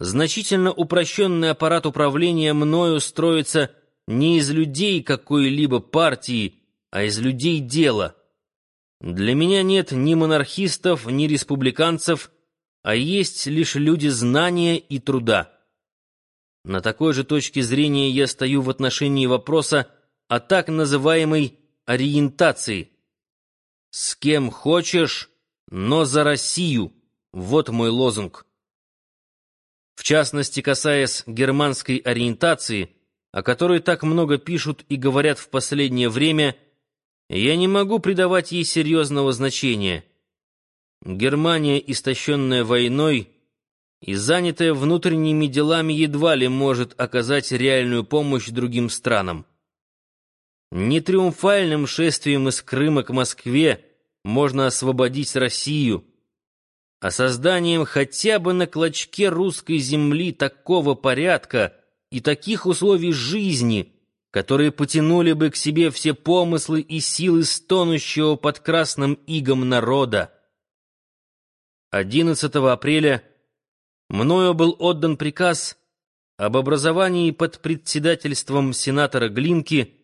значительно упрощенный аппарат управления мною строится не из людей какой-либо партии, а из людей дела. Для меня нет ни монархистов, ни республиканцев, а есть лишь люди знания и труда. На такой же точке зрения я стою в отношении вопроса о так называемой ориентации. «С кем хочешь, но за Россию» — вот мой лозунг. В частности, касаясь германской ориентации, о которой так много пишут и говорят в последнее время, я не могу придавать ей серьезного значения. Германия, истощенная войной, и занятая внутренними делами едва ли может оказать реальную помощь другим странам. Не триумфальным шествием из Крыма к Москве можно освободить Россию, а созданием хотя бы на клочке русской земли такого порядка и таких условий жизни, которые потянули бы к себе все помыслы и силы стонущего под красным игом народа. 11 апреля мною был отдан приказ об образовании под председательством сенатора Глинки,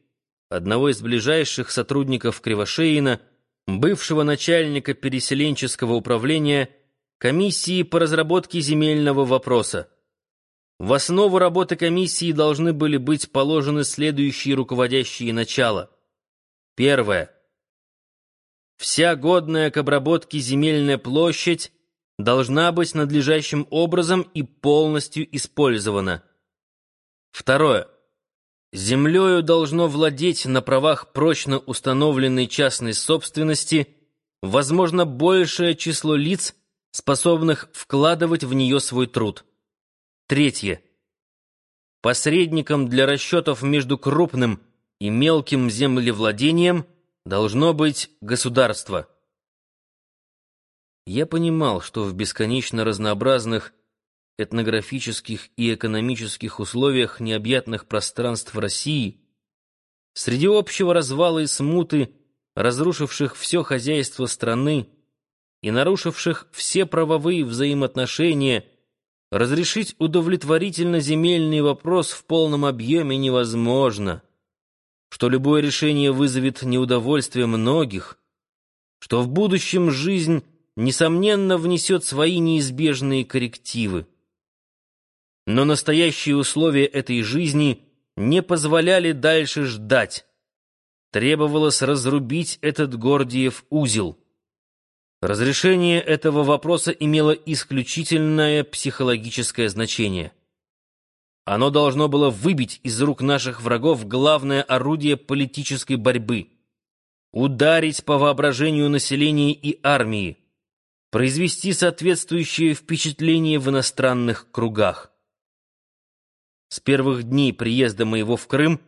одного из ближайших сотрудников Кривошеина, бывшего начальника переселенческого управления, комиссии по разработке земельного вопроса. В основу работы комиссии должны были быть положены следующие руководящие начала. Первое. Вся годная к обработке земельная площадь должна быть надлежащим образом и полностью использована. Второе. Землею должно владеть на правах прочно установленной частной собственности возможно большее число лиц, способных вкладывать в нее свой труд. Третье. Посредником для расчетов между крупным и мелким землевладением должно быть государство. Я понимал, что в бесконечно разнообразных этнографических и экономических условиях необъятных пространств России, среди общего развала и смуты, разрушивших все хозяйство страны и нарушивших все правовые взаимоотношения, разрешить удовлетворительно земельный вопрос в полном объеме невозможно, что любое решение вызовет неудовольствие многих, что в будущем жизнь несомненно, внесет свои неизбежные коррективы. Но настоящие условия этой жизни не позволяли дальше ждать. Требовалось разрубить этот Гордиев узел. Разрешение этого вопроса имело исключительное психологическое значение. Оно должно было выбить из рук наших врагов главное орудие политической борьбы — ударить по воображению населения и армии, произвести соответствующее впечатление в иностранных кругах. С первых дней приезда моего в Крым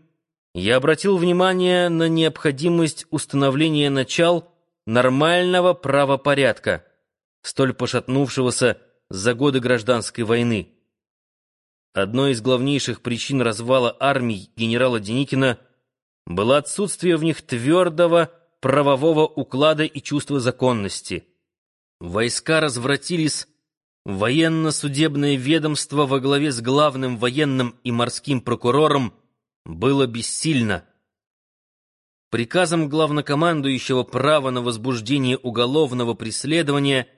я обратил внимание на необходимость установления начал нормального правопорядка, столь пошатнувшегося за годы гражданской войны. Одной из главнейших причин развала армий генерала Деникина было отсутствие в них твердого правового уклада и чувства законности. Войска развратились, военно-судебное ведомство во главе с главным военным и морским прокурором было бессильно. Приказом главнокомандующего право на возбуждение уголовного преследования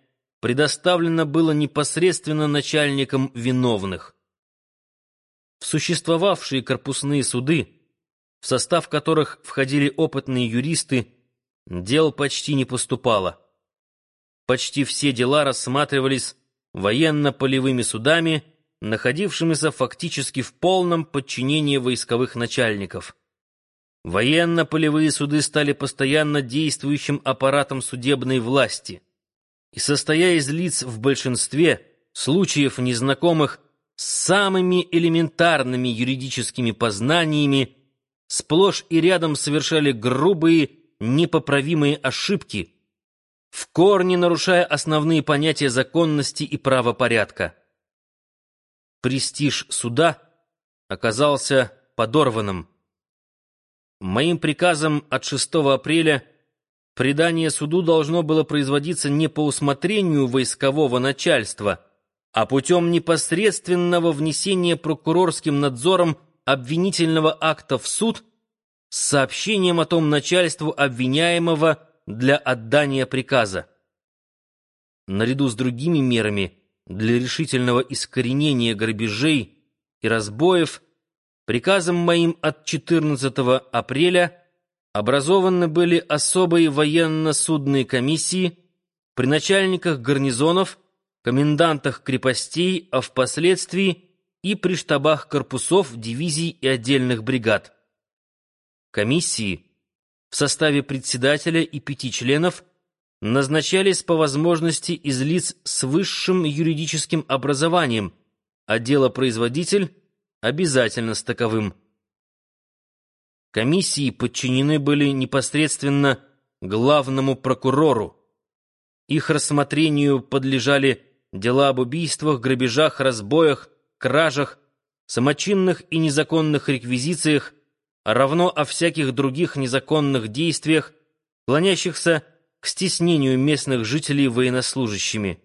предоставлено было непосредственно начальникам виновных. В существовавшие корпусные суды, в состав которых входили опытные юристы, дел почти не поступало почти все дела рассматривались военно-полевыми судами, находившимися фактически в полном подчинении войсковых начальников. Военно-полевые суды стали постоянно действующим аппаратом судебной власти и, состоя из лиц в большинстве случаев незнакомых с самыми элементарными юридическими познаниями, сплошь и рядом совершали грубые, непоправимые ошибки, в корне нарушая основные понятия законности и правопорядка. Престиж суда оказался подорванным. Моим приказом от 6 апреля предание суду должно было производиться не по усмотрению войскового начальства, а путем непосредственного внесения прокурорским надзором обвинительного акта в суд с сообщением о том начальству обвиняемого для отдания приказа. Наряду с другими мерами для решительного искоренения грабежей и разбоев приказом моим от 14 апреля образованы были особые военно-судные комиссии при начальниках гарнизонов, комендантах крепостей, а впоследствии и при штабах корпусов, дивизий и отдельных бригад. Комиссии в составе председателя и пяти членов назначались по возможности из лиц с высшим юридическим образованием, а делопроизводитель обязательно с таковым. Комиссии подчинены были непосредственно главному прокурору. Их рассмотрению подлежали дела об убийствах, грабежах, разбоях, кражах, самочинных и незаконных реквизициях, а равно о всяких других незаконных действиях, клонящихся к стеснению местных жителей военнослужащими.